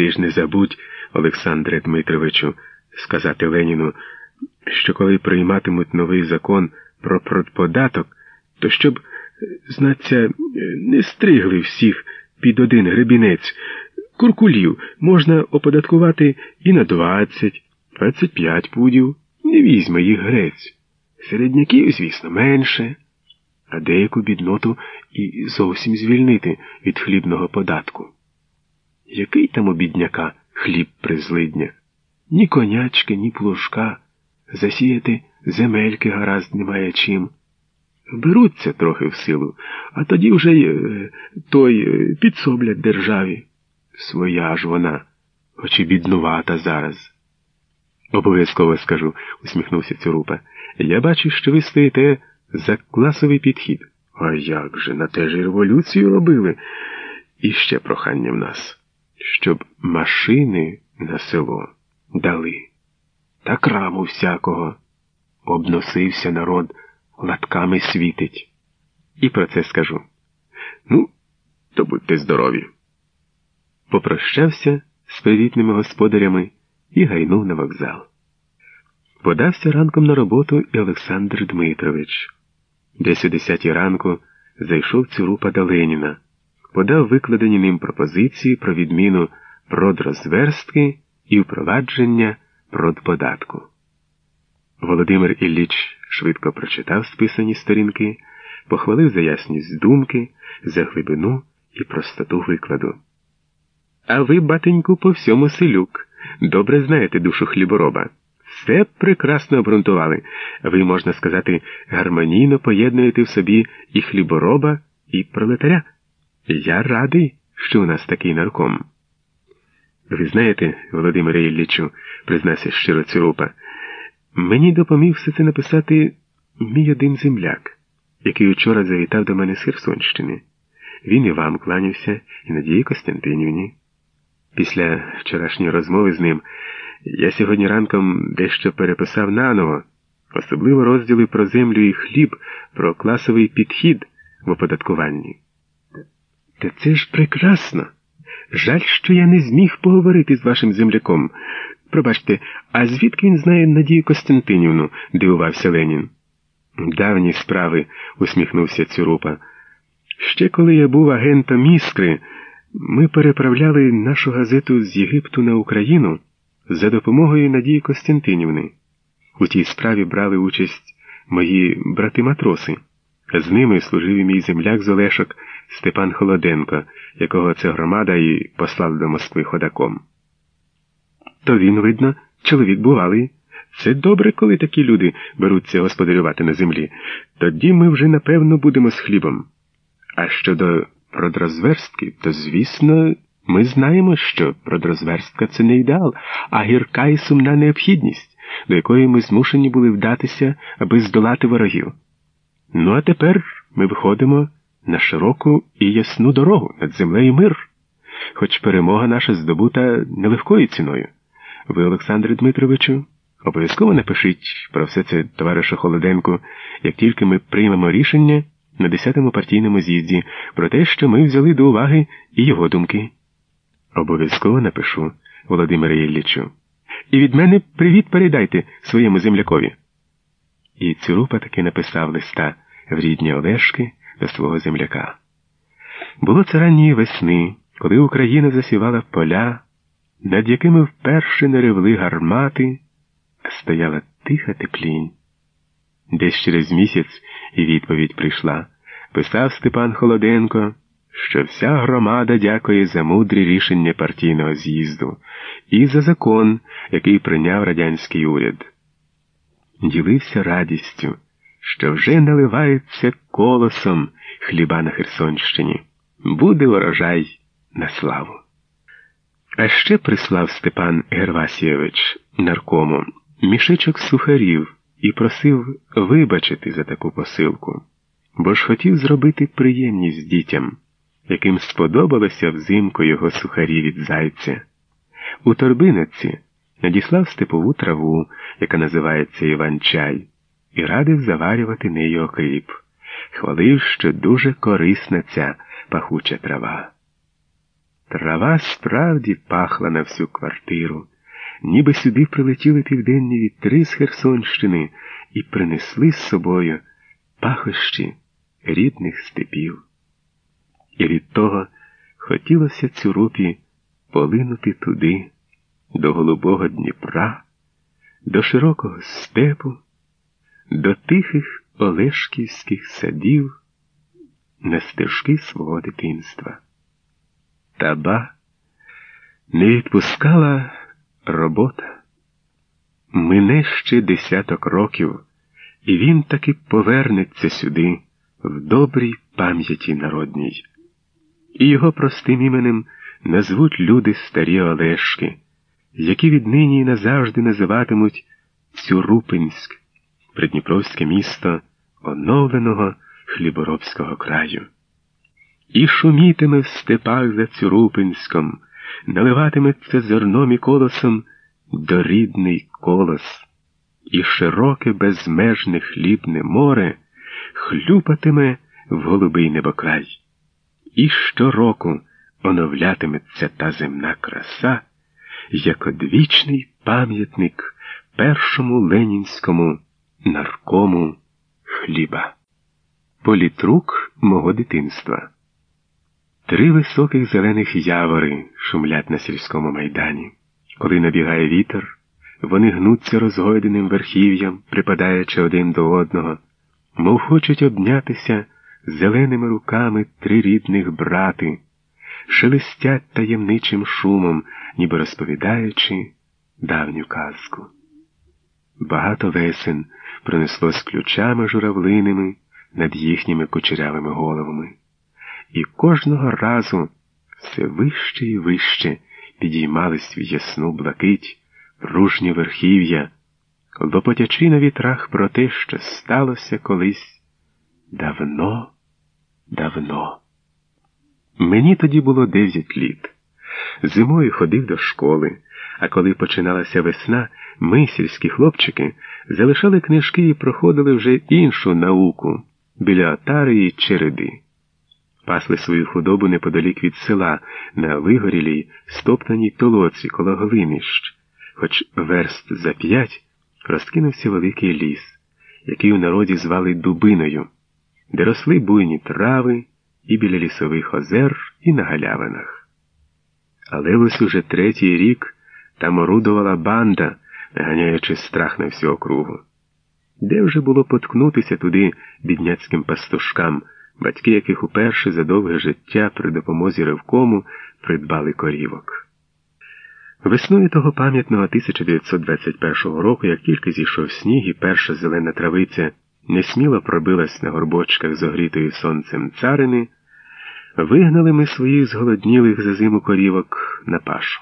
Ти ж не забудь, Олександре Дмитровичу, сказати Леніну, що коли прийматимуть новий закон про продподаток, то щоб, знаться, не стригли всіх під один гребінець. Куркулів можна оподаткувати і на 20, 25 пудів. Не візьме їх грець. Середняків, звісно, менше, а деяку бідноту і зовсім звільнити від хлібного податку. Який там у бідняка хліб при злиднях? Ні конячки, ні плужка, засіяти земельки гаразд немає чим. Беруться трохи в силу, а тоді вже й е, той е, підсоблять державі. Своя ж вона, хоч і біднувата зараз. Обов'язково скажу, усміхнувся Цюрупа. Я бачу, що ви стоїте за класовий підхід. А як же на те ж революцію робили? І ще прохання в нас, щоб машини на село дали. Та краму всякого. Обносився народ, латками світить. І про це скажу. Ну, то будьте здорові. Попрощався з привітними господарями і гайнув на вокзал. Подався ранком на роботу і Олександр Дмитрович. Десь о десятій ранку зайшов Цюрупа до Леніна, подав викладені ним пропозиції про відміну продрозверстки і впровадження продподатку. Володимир Ілліч швидко прочитав списані сторінки, похвалив за ясність думки, за глибину і простоту викладу. А ви, батеньку, по всьому селюк, добре знаєте душу хлібороба. Все прекрасно обґрунтували. Ви, можна сказати, гармонійно поєднуєте в собі і хлібороба, і пролетаря. Я радий, що у нас такий нарком. Ви знаєте, Володимире Іллічу, признався щиро Цюрупа, мені допоміг все це написати мій один земляк, який учора завітав до мене з Херсонщини. Він і вам кланявся, і Надії Костянтинівні. Після вчорашньої розмови з ним я сьогодні ранком дещо переписав наново, особливо розділи про землю і хліб, про класовий підхід в оподаткуванні. Та це ж прекрасно. Жаль, що я не зміг поговорити з вашим земляком. Пробачте, а звідки він знає Надію Костянтинівну? дивувався Ленін. Давні справи, усміхнувся Цюрупа. Ще коли я був агентом іскри, ми переправляли нашу газету з Єгипту на Україну за допомогою Надії Костянтинівни. У тій справі брали участь мої брати-матроси. З ними служив і мій земляк з Олешок Степан Холоденко, якого ця громада і послав до Москви ходаком. То він, видно, чоловік бувалий. Це добре, коли такі люди беруться господарювати на землі. Тоді ми вже напевно будемо з хлібом. А щодо продрозверстки, то, звісно, ми знаємо, що продрозверстка це не ідеал, а гірка і сумна необхідність, до якої ми змушені були вдатися, аби здолати ворогів. Ну а тепер ми виходимо на широку і ясну дорогу над землею мир, хоч перемога наша здобута нелегкою ціною. Ви, Олександре Дмитровичу, обов'язково напишіть про все це товаришу Холоденку, як тільки ми приймемо рішення на 10-му партійному з'їзді про те, що ми взяли до уваги і його думки. Обов'язково напишу, Володимире Іллічу. І від мене привіт передайте своєму землякові. І Цюрупа таки написав листа в рідні Олешки свого земляка. Було це ранньої весни, коли Україна засівала поля, над якими вперше не ревли гармати, стояла тиха теплінь. Десь через місяць і відповідь прийшла. Писав Степан Холоденко, що вся громада дякує за мудрі рішення партійного з'їзду і за закон, який прийняв радянський уряд. Ділився радістю, що вже наливається колосом хліба на Херсонщині. Буде урожай на славу. А ще прислав Степан Гервасійович наркому мішечок сухарів і просив вибачити за таку посилку, бо ж хотів зробити приємність дітям, яким сподобалося взимку його сухарі від зайця. У торбиноці надіслав степову траву, яка називається Іван-чай, і радив заварювати нею окріп. Хвалив, що дуже корисна ця пахуча трава. Трава справді пахла на всю квартиру, ніби сюди прилетіли південні вітри з Херсонщини і принесли з собою пахощі рідних степів. І від того хотілося цюрупі полинути туди, до голубого Дніпра, до широкого степу, до тихих олешківських садів на стежки свого дитинства. Таба не відпускала робота. Мине ще десяток років, і він таки повернеться сюди, в добрій пам'яті народній. І його простим іменем назвуть люди старі Олешки, які віднині назавжди називатимуть Цюрупинськ, придніпровське місто оновленого хліборобського краю. І шумітиме в степах за Цюрупинськом, наливатиметься зерном і колосом дорідний колос, і широке безмежне хлібне море хлюпатиме в голубий небокрай. І щороку оновлятиметься та земна краса, як одвічний пам'ятник першому ленінському наркому хліба. Політрук мого дитинства. Три високих зелених явори шумлять на сільському майдані. Коли набігає вітер, вони гнуться розгойденим верхів'ям, припадаючи один до одного, мов хочуть обнятися зеленими руками три рідних брати, шелестять таємничим шумом, ніби розповідаючи давню казку. Багато весен пронеслось ключами журавлиними над їхніми кучерявими головами, і кожного разу все вище і вище підіймались в ясну блакить ружні верхів'я, лопотячи на вітрах про те, що сталося колись давно, давно. Мені тоді було дев'ять літ. Зимою ходив до школи, а коли починалася весна, ми, сільські хлопчики, залишали книжки і проходили вже іншу науку біля отари і череди. Пасли свою худобу неподалік від села, на вигорілій, стоптаній толоці коло глинищ, хоч верст за п'ять розкинувся великий ліс, який у народі звали Дубиною, де росли буйні трави і біля лісових озер, і на галявинах. Але ось уже третій рік там орудувала банда, наганяючи страх на всю округу. Де вже було поткнутися туди бідняцьким пастушкам, батьки яких уперше за довге життя при допомозі ревкому придбали корівок. Весною того пам'ятного 1921 року, як тільки зійшов сніг і перша зелена травиця несміло пробилась на горбочках зогрітої сонцем царини, вигнали ми своїх зголоднілих за зиму корівок на пашу.